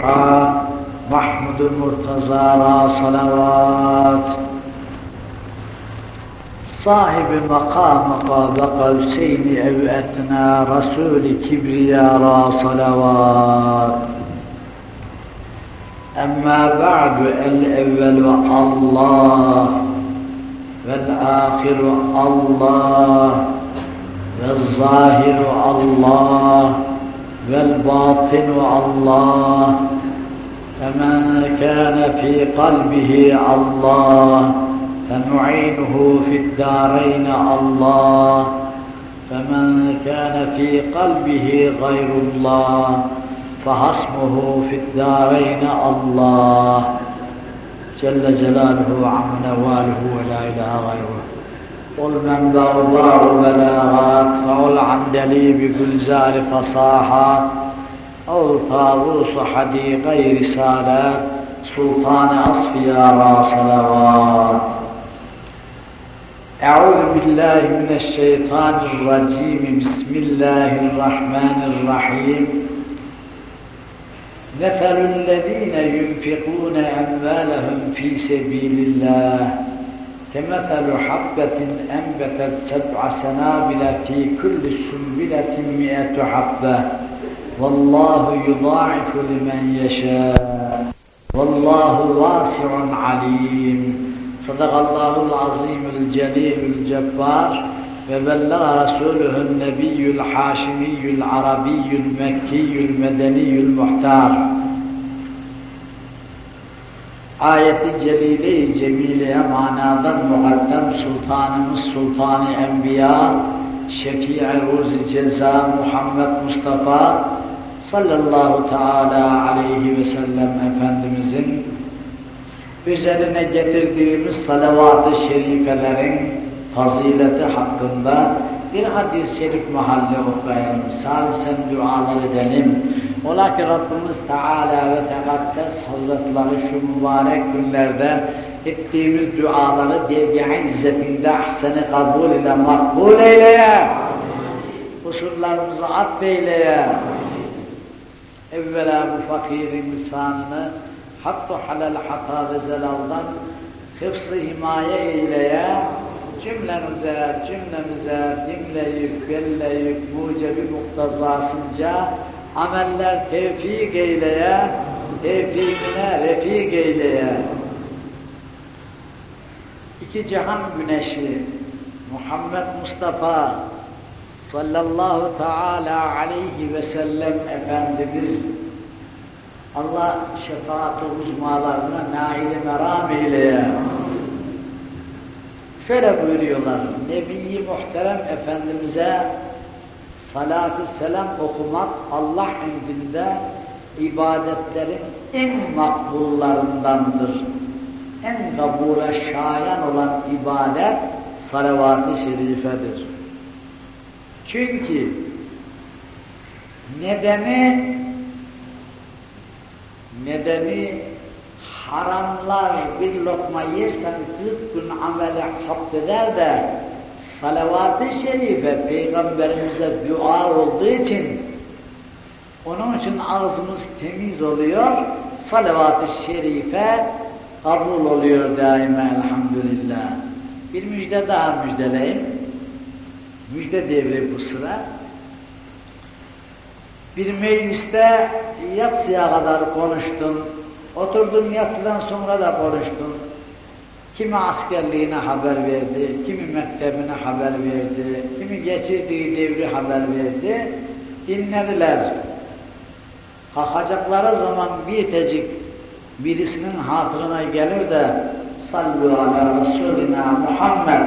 الضحى محمد المرتضى را صلوات. صاحب مقام قاب قوسين أو أتنى رسول كبرياء را صلوات. أما بعد الأول الله والآخر الله والظاهر الله. والباطن الله فمن كان في قلبه الله فنعينه في الدارين الله فمن كان في قلبه غير الله فحسبه في الدارين الله. جل جلاله عم نواله ولا إله غيره. قل من بربار بلاغات فقل عن دليب بجلزار فصاحات أو طاووس حديقي رسالات سلطان أصفياء صلوات أعوذ بالله من الشيطان الرجيم بسم الله الرحمن الرحيم مثل الذين ينفقون أموالهم في سبيل الله كمثل حبة أنبتت سبع سنابل في كل سنبلة مئة حبة والله يضاعف لمن يشاء والله واسع عليم صدق الله العظيم الجليل الجبار فبلغ رسوله النبي الحاشمي العربي المكي المدني المحتار ayeti celile-i cemileye manadan mukaddem sultanımız sultanı enbiya şefii ruzi ceza Muhammed Mustafa sallallahu teala aleyhi ve sellem Efendimizin üzerine getirdiğimiz salavat-ı şerifelerin fazileti hakkında bir hadis-i şerif mahalle okuyalım, salisen dualar edelim. Ola ki Rabbimiz Teala ve Tekaddes Hazretleri şu mübarek günlerde ettiğimiz duaları dergâh izzetinde ahseni kabul ile makbul eyleye. Kusurlarımızı affeyleye. Evvela bu fakirin lisanını hattı halal hata ve zelaldan hıfzı himaye eyleye cümlemize, cümlemize dinleyip, belleyip, mucebi muktazasınca ameller tevfik eyleye, tevfikine refik eyleye. İki cihan güneşi Muhammed Mustafa sallallahu teala aleyhi ve sellem Efendimiz Allah şefaat-ı uzmalarına nail meram eyleye. Şöyle buyuruyorlar, Nebi-i Muhterem Efendimiz'e salatü selam okumak Allah indinde ibadetlerin en makbullarındandır. En kabule şayan olan ibadet salavat-ı şerifedir. Çünkü nedeni nedeni haramlar bir lokma yersen 40 gün ameli hapseder de salavat-ı şerife peygamberimize dua olduğu için onun için ağzımız temiz oluyor. Salavat-ı şerife kabul oluyor daima elhamdülillah. Bir müjde daha müjdeleyim müjde devri bu sıra. Bir mecliste yatsıya kadar konuştum oturdum yatsıdan sonra da konuştum Kimi askerliğine haber verdi, kimi mektebine haber verdi, kimi geçirdiği devri haber verdi. Dinlediler. Kalkacakları zaman bir tecik birisinin hatırına gelir de sallu ala Resulina Muhammed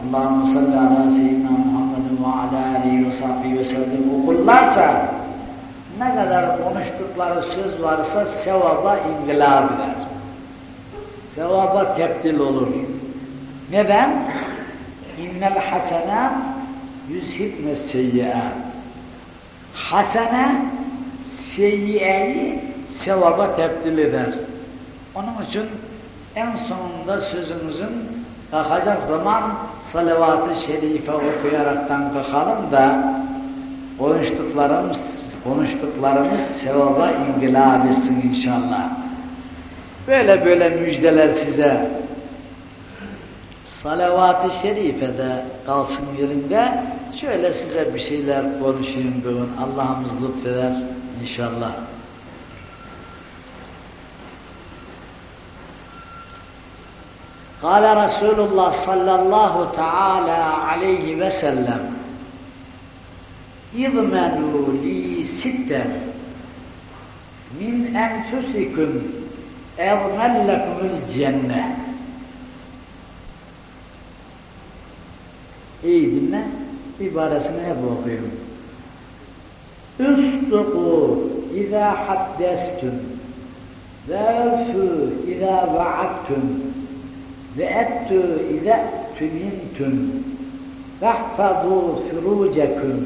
Allahümme salli ala seyyidina Muhammedin ve ala aleyhi ve sahbihi ve sellem okurlarsa ne kadar konuştukları söz varsa sevaba ingilab eder sevaba tebdil olur. Neden? İnnel hasene yüzhibne seyyiat. Hasene seyyiyeyi sevaba tebdil eder. Onun için en sonunda sözümüzün kalkacak zaman salavat-ı şerife okuyaraktan kalkalım da konuştuklarımız konuştuklarımız sevaba ingilab etsin inşallah. Böyle böyle müjdeler size salavat-ı şerifede kalsın yerinde şöyle size bir şeyler konuşayım bugün. Allah'ımız lütfeder inşallah. قال رسول الله صلى الله تعالى عليه وسلم اضمنوا لي ستا من أنفسكم اضمن لكم الجنة İyi dinle, ibaresini hep okuyun. Üstuku izâ haddestüm ve öfü izâ vaadtüm ve ettü izâ tümintum vahfazû furûcekum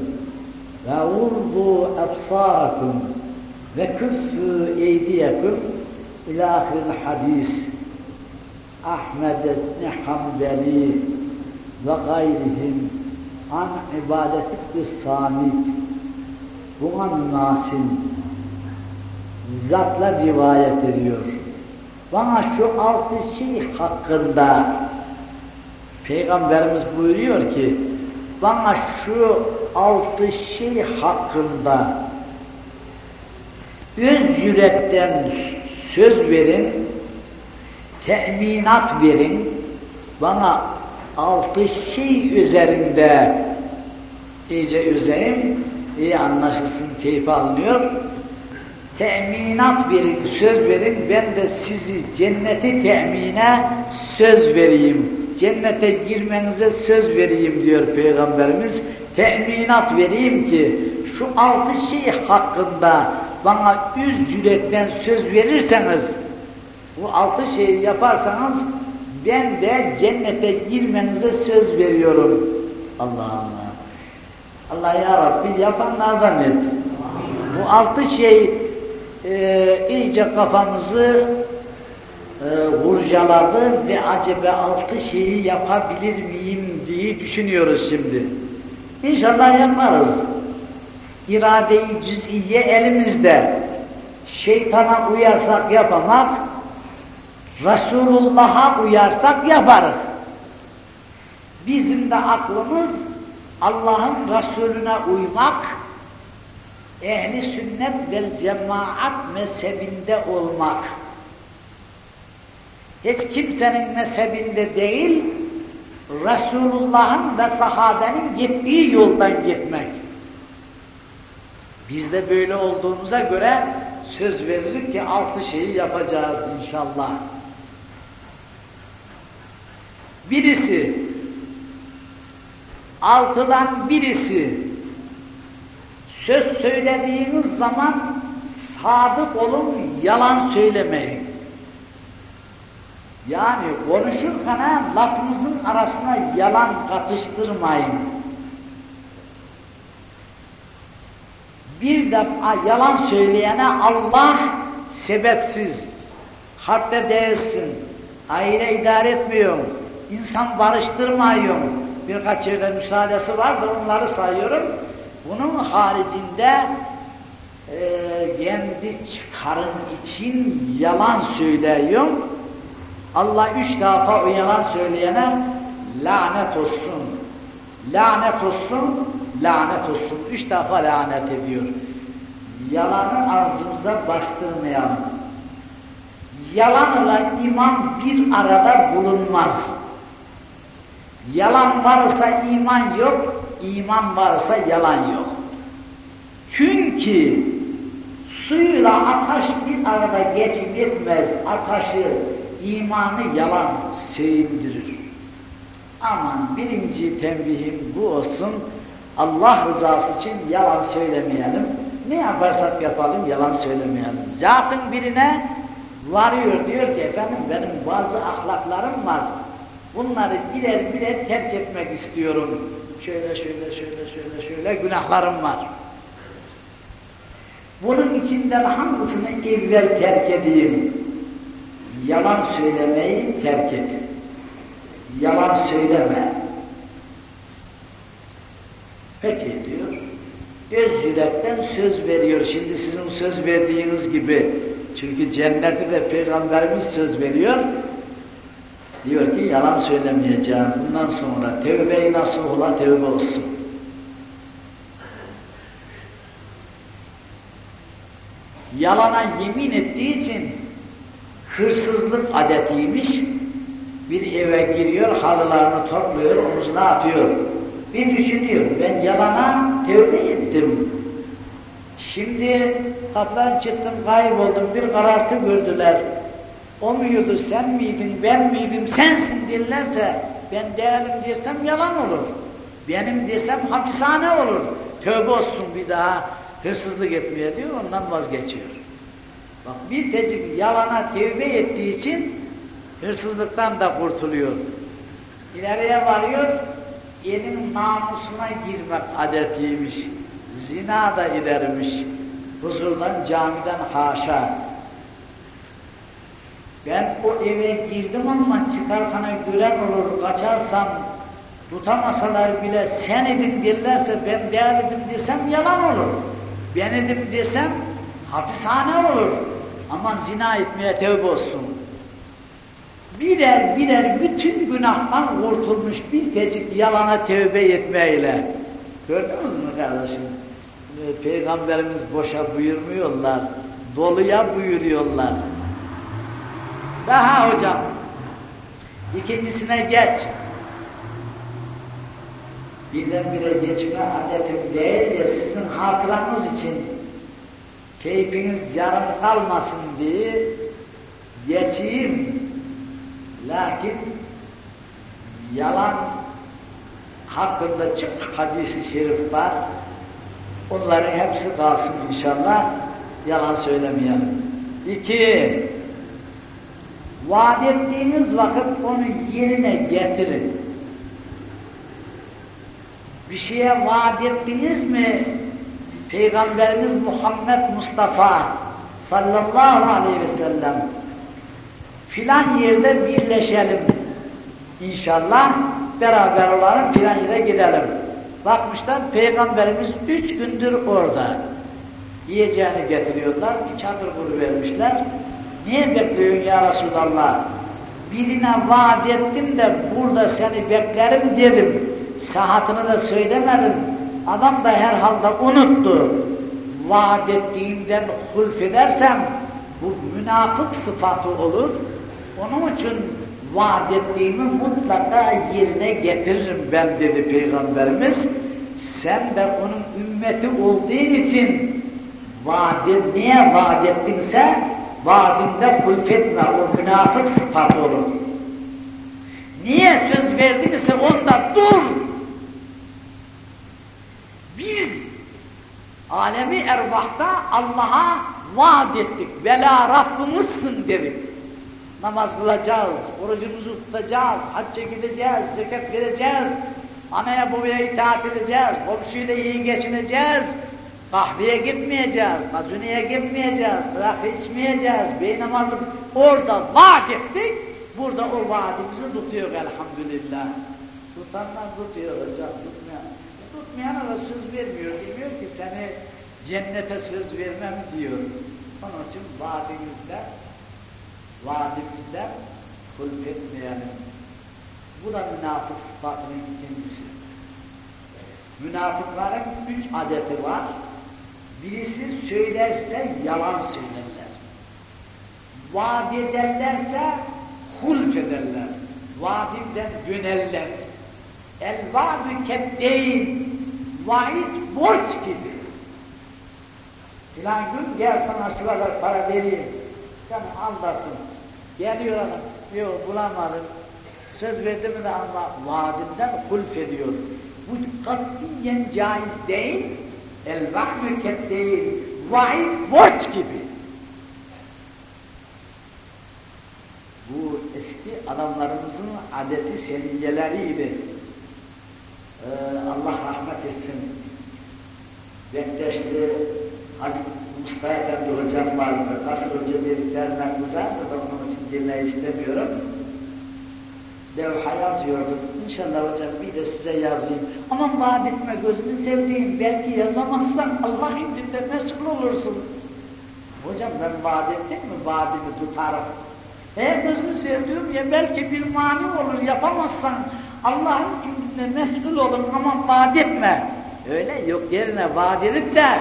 ve vurdu ebsârakum ve küffü eydiyekum ilâ ahiril hadis Ahmed ibn Hanbeli ve gayrihim an ibadetik samit buna münasip zatla rivayet ediyor. Bana şu altı şey hakkında Peygamberimiz buyuruyor ki bana şu altı şey hakkında öz yürekten söz verin, teminat verin, bana altı şey üzerinde iyice üzeyim, iyi anlaşılsın, keyif alınıyor. Teminat verin, söz verin, ben de sizi cenneti temine söz vereyim. Cennete girmenize söz vereyim diyor Peygamberimiz. Teminat vereyim ki şu altı şey hakkında bana yüz yürekten söz verirseniz, bu altı şeyi yaparsanız ben de cennete girmenize söz veriyorum. Allah Allah. Allah ya Rabbi yapanlardan et. Bu altı şey e, iyice kafamızı e, vurcaladı ve acaba altı şeyi yapabilir miyim diye düşünüyoruz şimdi. İnşallah yaparız. İrade-i cüz'iye elimizde. Şeytana uyarsak yapamak, Resulullah'a uyarsak yaparız. Bizim de aklımız Allah'ın Resulüne uymak, ehli sünnet vel cemaat mezhebinde olmak. Hiç kimsenin mezhebinde değil, Resulullah'ın ve sahabenin gittiği yoldan gitmek. Biz de böyle olduğumuza göre söz veririz ki altı şeyi yapacağız inşallah. Birisi, altıdan birisi, söz söylediğiniz zaman sadık olun, yalan söylemeyin. Yani konuşurken lafınızın arasına yalan katıştırmayın. Bir defa yalan söyleyene Allah sebepsiz, harpte değilsin, aile idare etmiyorum, insan barıştırmıyorum. Birkaç yerde müsaadesi var da onları sayıyorum. Bunun haricinde e, kendi çıkarın için yalan söylüyorum. Allah üç defa o yalan söyleyene lanet olsun, lanet olsun, lanet olsun. Üç defa lanet ediyor. Yalanı ağzımıza bastırmayalım. Yalanla iman bir arada bulunmaz. Yalan varsa iman yok, iman varsa yalan yok. Çünkü suyla ateş bir arada geçip gitmez. Ateşi, imanı yalan söndürür. Aman birinci tembihim bu olsun. Allah rızası için yalan söylemeyelim. Ne yaparsak yapalım yalan söylemeyelim. Zaten birine varıyor diyor ki efendim benim bazı ahlaklarım var. Bunları birer birer terk etmek istiyorum. Şöyle şöyle şöyle şöyle şöyle günahlarım var. Bunun içinden hangisini evvel terk edeyim? Yalan söylemeyi terk et. Yalan söyleme. Peki diyor. öz yürekten söz veriyor. Şimdi sizin söz verdiğiniz gibi. Çünkü cenneti de Peygamberimiz söz veriyor. Diyor ki yalan söylemeyeceğim. Bundan sonra tevbe-i nasuhla tevbe olsun. Yalana yemin ettiği için hırsızlık adetiymiş. Bir eve giriyor, halılarını topluyor, omuzuna atıyor. Bir düşünüyor, ben yalana tevbe ettim. Şimdi kapıdan çıktım, kayboldum, bir karartı gördüler. O muydu, sen miydin, ben miydim, sensin derlerse, ben değilim desem yalan olur. Benim desem hapishane olur. Tövbe olsun bir daha hırsızlık etmeye diyor, ondan vazgeçiyor. Bak bir tecik yalana tevbe ettiği için hırsızlıktan da kurtuluyor. İleriye varıyor, elin namusuna girmek adetiymiş. Zina da ilermiş. Huzurdan, camiden haşa. Ben o eve girdim ama çıkarken gören olur, kaçarsam tutamasalar bile sen edin derlerse ben değerlim desem yalan olur. Ben edim desem hapishane olur. Aman zina etmeye tevbe olsun. Birer birer bütün günahtan kurtulmuş bir tecik yalana tevbe etmeyle. Gördünüz mü kardeşim? Peygamberimiz boşa buyurmuyorlar, doluya buyuruyorlar. Daha hocam, ikincisine geç. Birdenbire geçme adetim değil ya sizin hatıranız için keyfiniz yarım kalmasın diye geçeyim. Lakin yalan hakkında çok hadisi şerif var. Onların hepsi kalsın inşallah. Yalan söylemeyelim. İki, vaat ettiğiniz vakit onu yerine getirin. Bir şeye vaat ettiniz mi? Peygamberimiz Muhammed Mustafa sallallahu aleyhi ve sellem filan yerde birleşelim. İnşallah beraber olalım filan yere gidelim. Bakmışlar Peygamberimiz üç gündür orada. Yiyeceğini getiriyorlar, bir çadır kuru vermişler. Niye bekliyorsun ya Resulallah? Birine vaat ettim de burada seni beklerim dedim. Saatini de söylemedim. Adam da herhalde unuttu. Vaat ettiğimden hulf edersem bu münafık sıfatı olur. Onun için vaat ettiğimi mutlaka yerine getiririm ben dedi Peygamberimiz. Sen de onun ümmeti olduğun için vaat et, niye vaat ettinse vaadinde hulfetme, o münafık sıfatı olur. Niye söz verdinse onda dur! Biz alemi ervahta Allah'a vaat ettik. Vela Rabbimizsin dedik. Namaz kılacağız, orucumuzu tutacağız, hacca gideceğiz, zekat vereceğiz, anaya babaya itaat edeceğiz, komşuyla iyi geçineceğiz, kahveye gitmeyeceğiz, gazuniye gitmeyeceğiz, rakı içmeyeceğiz, bey namazı orada vaat ettik, burada o vaadimizi tutuyor elhamdülillah. Tutanlar tutuyor hocam, tutmayan. Tutmayana da söz vermiyor, demiyor ki seni cennete söz vermem diyor. Onun için vaadimizde vaadimizden kulp etmeyelim. Bu da münafık sıfatının ikincisi. Münafıkların üç adeti var. Birisi söylerse yalan söylerler. Vaat ederlerse hulf ederler. Vaadinden dönerler. El vaadü keddeyn. Vaid borç gibi. Filan gün gel sana şu kadar para vereyim. Sen aldattın. Geliyor adam, yok bulamadım. Söz verdi mi de Allah vaadinden hulf ediyor. Bu katiyen caiz değil, el vahmüket değil, vaid borç gibi. Bu eski adamlarımızın adeti seniyeleriydi. Ee, Allah rahmet etsin. Bektaşlı Hacı Mustafa Efendi hocam vardı. Kasır hoca dediklerine kızardı da onun dinleyi istemiyorum. levha yazıyordum. İnşallah hocam bir de size yazayım. Aman vaat etme gözünü sevdiğim belki yazamazsan Allah indinde mesul olursun. Hocam ben vaat ettim mi vaadimi tutarım. Eğer gözünü sevdiğim ya belki bir mani olur yapamazsan Allah'ın indinde mesul olur aman vaat etme. Öyle yok yerine vaat edip de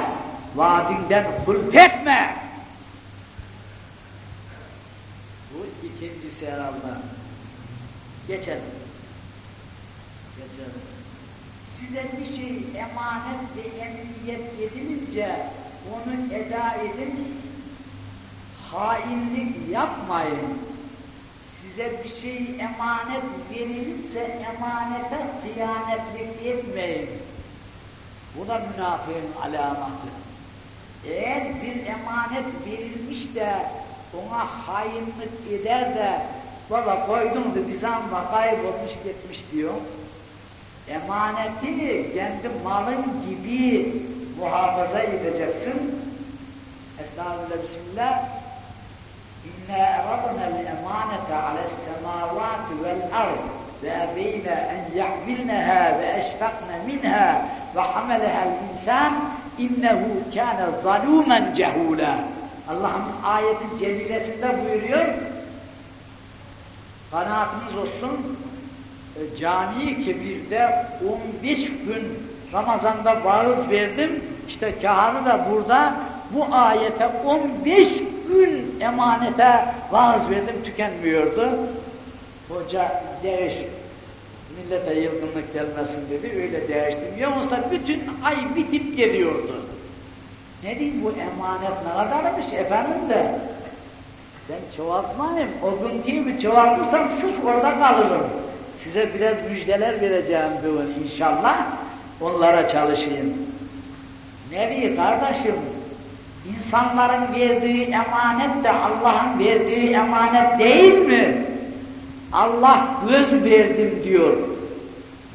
vaadinden hult etme. Bu ikincisi herhalde. Geçelim. Geçelim. Size bir şey emanet ve emniyet edilince onu eda edin, hainlik yapmayın. Size bir şey emanet verilirse emanete hıyanetlik etmeyin. Bu da münafığın alamatı. Eğer bir emanet verilmiş de ona hainlik eder de Valla koydum da bir zamba kaybolmuş gitmiş diyor. Emaneti kendi malın gibi muhafaza edeceksin. Estağfirullah, Bismillah. İnna eradna el-emanete ale's-semavati vel-ard yahmilneha ve eşfakna minha ve hameleha el-insan innehu kâne zalûmen cehûlâ. Allah'ımız ayetin celilesinde buyuruyor, Kanaatiniz olsun, e, cami kebirde 15 gün Ramazan'da vaaz verdim. İşte kahanı da burada bu ayete 15 gün emanete vaaz verdim tükenmiyordu. Hoca değiş, millete yılgınlık gelmesin dedi, öyle değiştim. Yoksa bütün ay bitip geliyordu. Ne diyeyim bu emanet ne kadarmış efendim de ben çoğaltmayayım. O gün gibi çoğaltırsam sırf orada kalırım. Size biraz müjdeler vereceğim bugün inşallah. Onlara çalışayım. Nevi kardeşim, insanların verdiği emanet de Allah'ın verdiği emanet değil mi? Allah göz verdim diyor.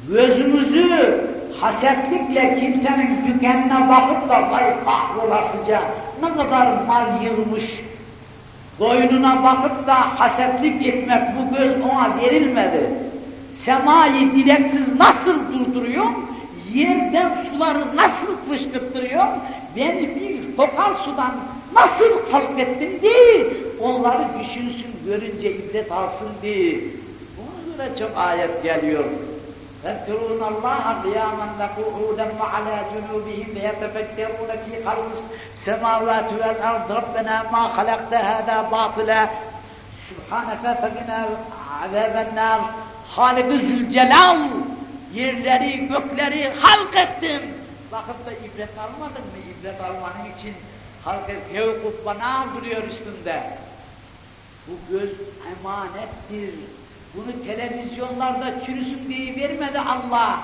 Gözümüzü hasetlikle kimsenin dükkanına bakıp da vay kahrolasıca ne kadar mal yığmış, Boynuna bakıp da hasetlik etmek bu göz ona verilmedi. Semayı direksiz nasıl durduruyor? Yerden suları nasıl fışkırttırıyor? Beni bir fokal sudan nasıl halkettin diye onları düşünsün, görünce ibret alsın diye. Buna göre çok ayet geliyor. يذكرون الله قياما وقعودا وعلى جنوبهم يتفكرون في خلق السماوات والارض ربنا ما خلقت هذا باطلا سبحانك فقنا عذاب النار Halik-i Zülcelal yerleri, gökleri halk ettim. Bakıp da ibret almadın mı? İbret almanın için halk fevkut bana duruyor üstünde. Bu göz emanettir. Bunu televizyonlarda çürüsün diye vermedi Allah.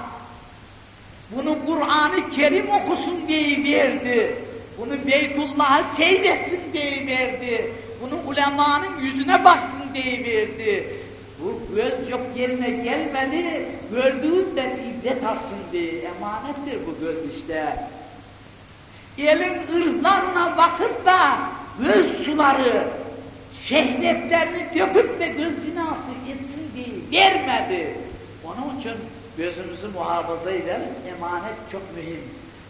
Bunu Kur'an-ı Kerim okusun diye verdi. Bunu Beytullah'a seyretsin diye verdi. Bunu ulemanın yüzüne baksın diye verdi. Bu göz yok yerine gelmedi, gördüğünden ibret alsın diye emanettir bu göz işte. Elin ırzlarına bakıp da göz suları, şehvetlerini döküp de göz zinası diye vermedi. Onun için gözümüzü muhafaza edelim, emanet çok mühim.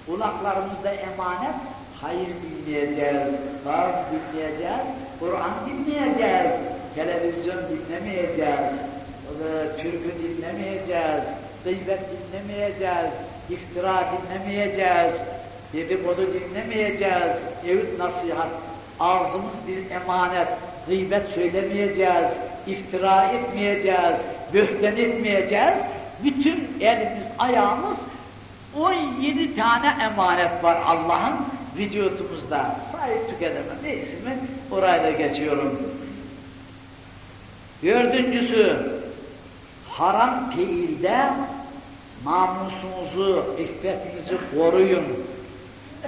Kulaklarımızda emanet, hayır dinleyeceğiz, vaaz dinleyeceğiz, Kur'an dinleyeceğiz, televizyon dinlemeyeceğiz, türkü dinlemeyeceğiz, gıybet dinlemeyeceğiz, iftira dinlemeyeceğiz, dedikodu dinlemeyeceğiz, evit nasihat, ağzımız bir emanet, gıybet söylemeyeceğiz, iftira etmeyeceğiz, böhten etmeyeceğiz. Bütün elimiz, ayağımız 17 tane emanet var Allah'ın vücutumuzda. Sahip tüketemem. Neyse mi? Orayla geçiyorum. Dördüncüsü, haram fiilde namusunuzu, iffetinizi koruyun.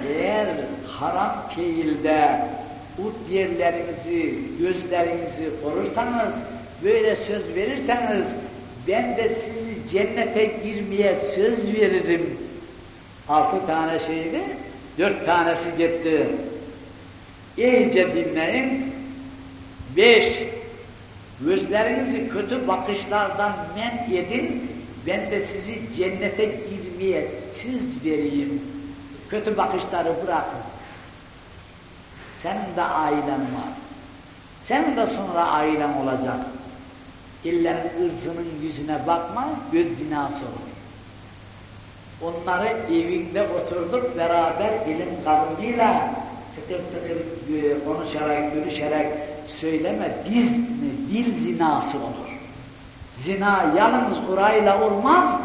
Eğer haram fiilde ut yerlerinizi, gözlerinizi korursanız, böyle söz verirseniz, ben de sizi cennete girmeye söz veririm. Altı tane şeydi, dört tanesi gitti. İyice dinleyin. Beş, Gözlerinizi kötü bakışlardan men edin, ben de sizi cennete girmeye söz vereyim. Kötü bakışları bırakın. Senin de ailen var. Senin de sonra ailen olacak. İllerin ırzının yüzüne bakma, göz zinası olur. Onları evinde oturduk beraber ilim kavmiyle tıkır tıkır e, konuşarak, görüşerek söyleme, diz, dil zinası olur. Zina yalnız orayla olmaz,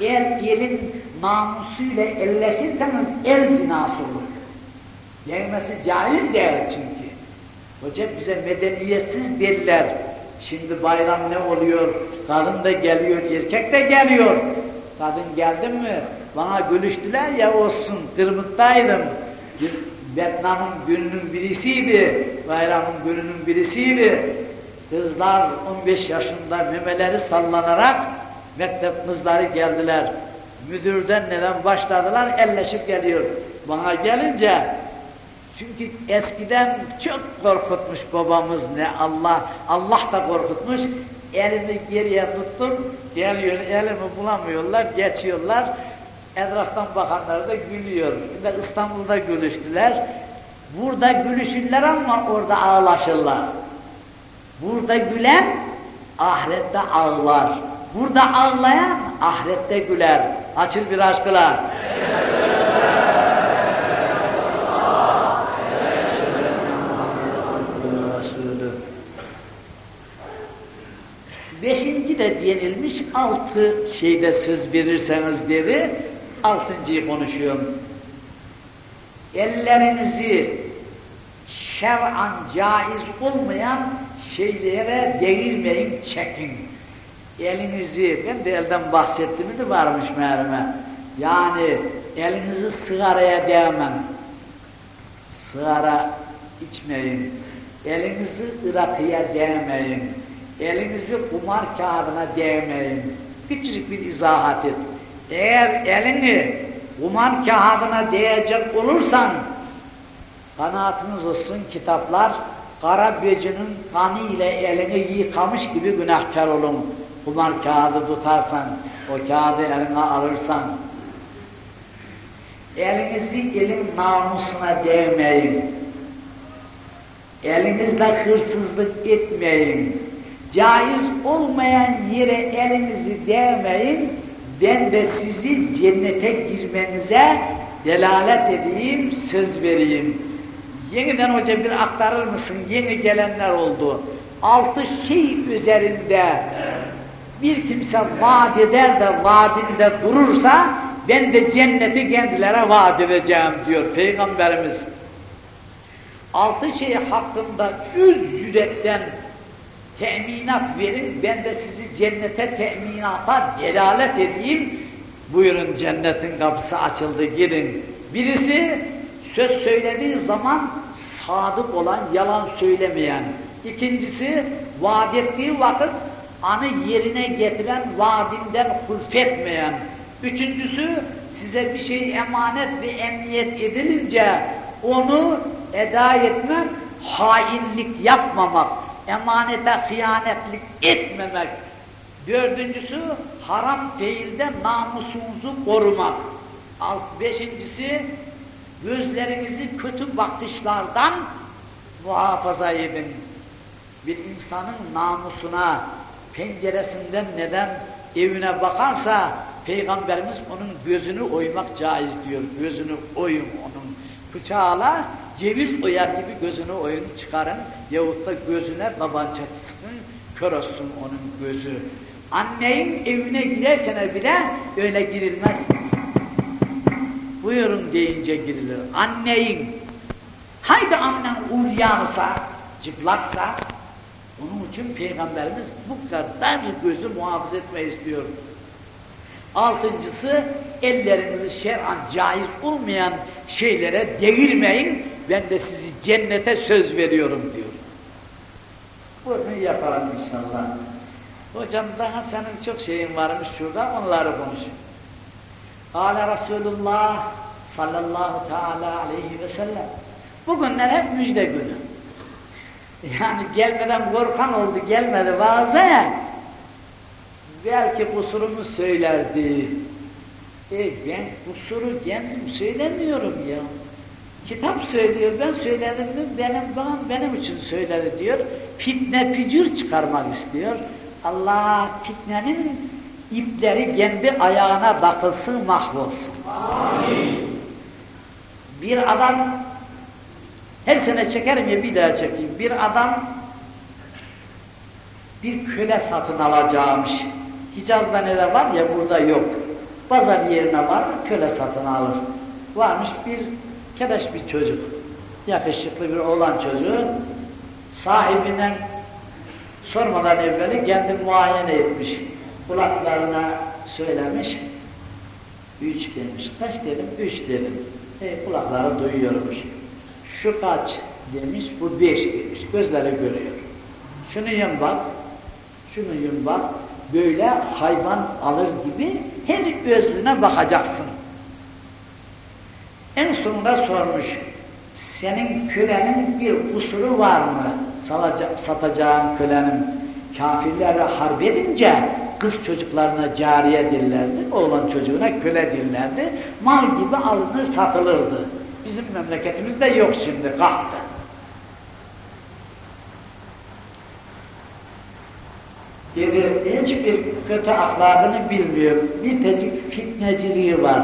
eğer elin namusuyla elleşirseniz el zinası olur. Değmesi caiz değil çünkü. Hocam bize medeniyetsiz derler. Şimdi bayram ne oluyor? Kadın da geliyor, erkek de geliyor. Kadın geldin mi? Bana gülüştüler ya olsun, Kırmık'taydım. Vietnam'ın gününün birisiydi, bayramın gününün birisiydi. Kızlar 15 yaşında memeleri sallanarak mektep kızları geldiler. Müdürden neden başladılar? Elleşip geliyor. Bana gelince çünkü eskiden çok korkutmuş babamız ne Allah, Allah da korkutmuş. Elimi geriye tuttum, geliyor elimi bulamıyorlar, geçiyorlar. Etraftan bakanlar da gülüyor. Bir de İstanbul'da gülüştüler. Burada gülüşürler ama orada ağlaşırlar. Burada gülen ahirette ağlar. Burada ağlayan ahirette güler. Açıl bir aşkıla. Beşinci de denilmiş, altı şeyde söz verirseniz dedi, altıncıyı konuşuyorum. Ellerinizi şer'an caiz olmayan şeylere devirmeyin, çekin. Elinizi, ben de elden bahsettim de varmış meğerime. Yani elinizi sigaraya değmem. Sigara içmeyin. Elinizi ırakıya değmeyin. Elinizi kumar kağıdına değmeyin. Küçücük bir izahat et. Eğer elini kumar kağıdına değecek olursan, kanaatiniz olsun kitaplar, kara böcünün kanı ile elini yıkamış gibi günahkar olun. Kumar kağıdı tutarsan, o kağıdı eline alırsan, elinizi elin namusuna değmeyin. Elinizle hırsızlık etmeyin. Caiz olmayan yere elinizi değmeyin. Ben de sizi cennete girmenize delalet edeyim, söz vereyim. Yeniden hoca bir aktarır mısın? Yeni gelenler oldu. Altı şey üzerinde bir kimse vaat eder de vaadinde durursa ben de cenneti kendilere vaat edeceğim diyor Peygamberimiz. Altı şey hakkında üz yürekten teminat verin, ben de sizi cennete teminata delalet edeyim. Buyurun cennetin kapısı açıldı, girin. Birisi söz söylediği zaman sadık olan, yalan söylemeyen. İkincisi vaat ettiği vakit anı yerine getiren, vaadinden hulfetmeyen. Üçüncüsü size bir şey emanet ve emniyet edilince onu eda etmek, hainlik yapmamak, emanete hıyanetlik etmemek. Dördüncüsü haram değil de namusunuzu korumak. Alt beşincisi gözlerinizi kötü bakışlardan muhafaza edin. Bir insanın namusuna, penceresinden neden evine bakarsa Peygamberimiz onun gözünü oymak caiz diyor. Gözünü oyun onun. Bıçağla ceviz oyar gibi gözünü oyun çıkarın yahut da gözüne tabanca tıkın, kör olsun onun gözü. Annenin evine girerken bile öyle girilmez. Buyurun deyince girilir. Anneyin, haydi annen uryanısa, çıplaksa, onun için Peygamberimiz bu kadar gözü muhafaza etmeyi istiyor. Altıncısı, ellerinizi şer'an caiz olmayan şeylere devirmeyin, ben de sizi cennete söz veriyorum diyor. Bunu yapalım inşallah. Hocam daha senin çok şeyin varmış şurada, onları konuş. Kâle Resulullah sallallahu teala aleyhi ve sellem. Bugünler hep müjde günü. Yani gelmeden korkan oldu, gelmedi bazen. Belki kusurumu söylerdi. E ben kusuru kendim söylemiyorum ya. Kitap söylüyor, ben söyledim mi benim babam benim için söyledi diyor. Fitne fücür çıkarmak istiyor. Allah fitnenin ipleri kendi ayağına takılsın, mahvolsun. Amin. Bir adam, her sene çekerim ya bir daha çekeyim. Bir adam bir köle satın alacağımış. Hicaz'da neler var ya burada yok. Pazar yerine var, köle satın alır. Varmış bir kedeş bir çocuk. Yakışıklı bir oğlan çocuğu. Sahibinden sormadan evveli kendi muayene etmiş. Kulaklarına söylemiş. Üç demiş. Kaç dedim? Üç dedim. E, kulakları duyuyormuş. Şu kaç demiş, bu beş demiş. Gözleri görüyor. Şunu yum bak, şunu yum bak. Böyle hayvan alır gibi her gözlüğüne bakacaksın. En sonunda sormuş, senin kölenin bir kusuru var mı? Satacağın kölenin kafirlerle harp edince kız çocuklarına cariye dillerdi, oğlan çocuğuna köle dillerdi. Mal gibi alınır satılırdı. Bizim memleketimizde yok şimdi, kalktı. Dedi, hiçbir kötü ahlakını bilmiyor. Bir tezik fitneciliği var.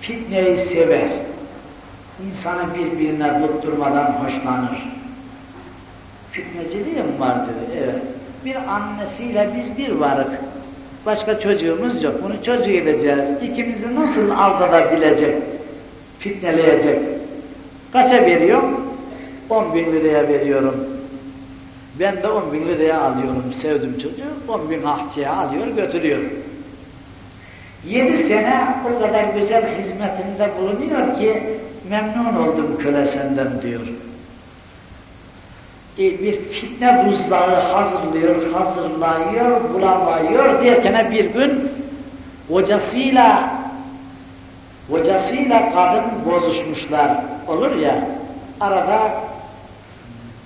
Fitneyi sever. İnsanı birbirine tutturmadan hoşlanır. Fitneciliği mi var dedi, evet bir annesiyle biz bir varık. Başka çocuğumuz yok. Bunu çocuğu edeceğiz. İkimizi nasıl aldatabilecek, fitneleyecek. Kaça veriyor? 10 bin liraya veriyorum. Ben de 10 bin liraya alıyorum. Sevdim çocuğu. 10 bin ahçıya alıyor, götürüyor. 7 sene o kadar güzel hizmetinde bulunuyor ki memnun oldum köle senden diyor e, bir fitne buzdağı hazırlıyor, hazırlıyor, bulamıyor derken bir gün kocasıyla kocasıyla kadın bozuşmuşlar. Olur ya, arada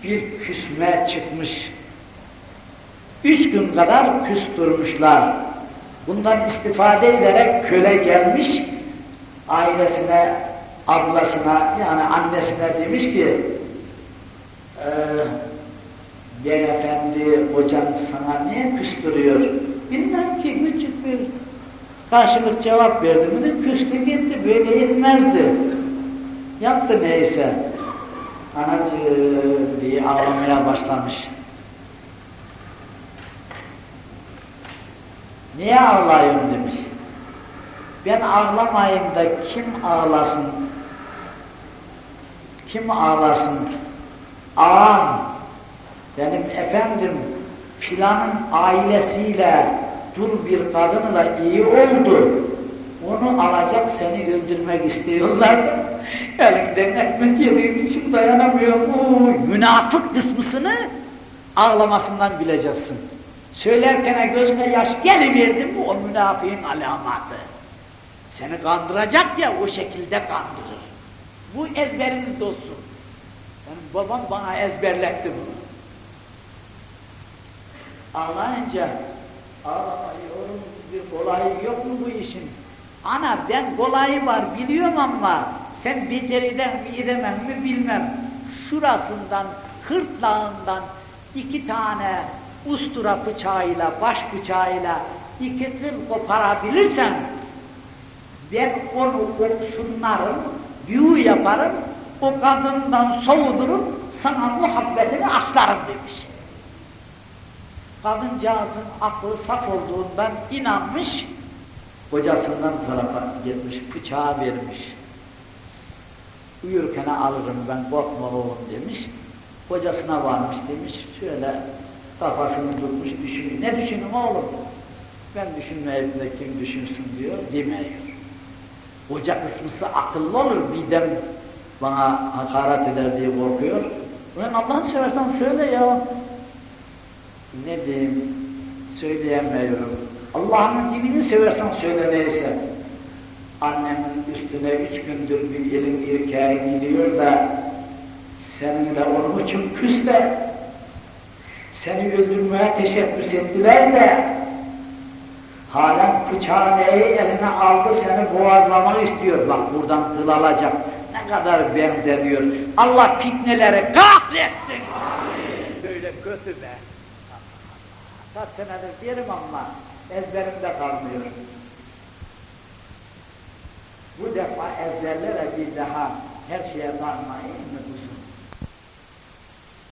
bir küsme çıkmış. Üç gün kadar küs durmuşlar. Bundan istifade ederek köle gelmiş, ailesine, ablasına yani annesine demiş ki Gel efendi hocan sana niye küstürüyor? Bilmem ki küçük bir karşılık cevap verdi mi küstü gitti böyle etmezdi. Yaptı neyse. Anacığım diye ağlamaya başlamış. Niye ağlayayım demiş. Ben ağlamayayım da kim ağlasın? Kim ağlasın? ağam, benim efendim filanın ailesiyle dur bir kadınla iyi oldu. Onu alacak seni öldürmek istiyorlar. Elinden ekmek yediğim için dayanamıyorum. Oo, münafık kısmısını ağlamasından bileceksin. Söylerken gözüne yaş geliverdi mi o münafığın alamatı. Seni kandıracak ya o şekilde kandırır. Bu ezberinizde olsun. Benim babam bana ezberletti bunu. Ağlayınca ağlamıyorum bir kolayı yok mu bu işin? Ana ben kolayı var biliyorum ama sen beceriden mi edemem mi bilmem. Şurasından, hırtlağından iki tane ustura bıçağıyla, baş bıçağıyla iki kıl koparabilirsen ben onu oksunlarım, büyü yaparım, o kadından soğudurup sana muhabbetini açlarım demiş. Kadıncağızın aklı saf olduğundan inanmış, kocasından tarafa gitmiş, bıçağı vermiş. Uyurken alırım ben korkma oğlum demiş. Kocasına varmış demiş, şöyle kafasını tutmuş düşünüyor. Ne düşünün oğlum? Ben düşünmeyip de kim düşünsün diyor, demiyor. Koca kısmısı akıllı olur, midem bana hakaret eder diye korkuyor. Ulan Allah'ını seversen söyle ya. Ne diyeyim, söyleyemiyorum. Allah'ın dinini seversen söyle neyse. Annemin üstüne üç gündür bir elin erkeği gidiyor da Seninle onun için küs de, seni öldürmeye teşebbüs ettiler de, halen bıçağı eline aldı seni boğazlamak istiyor. Bak buradan kıl alacak. Ne kadar benzemiyor. Allah fitneleri kahretsin. Böyle kötü be. Kaç senedir diyelim ama ezberimde kalmıyor. Bu defa ezberlere bir daha her şeye bakmayın mı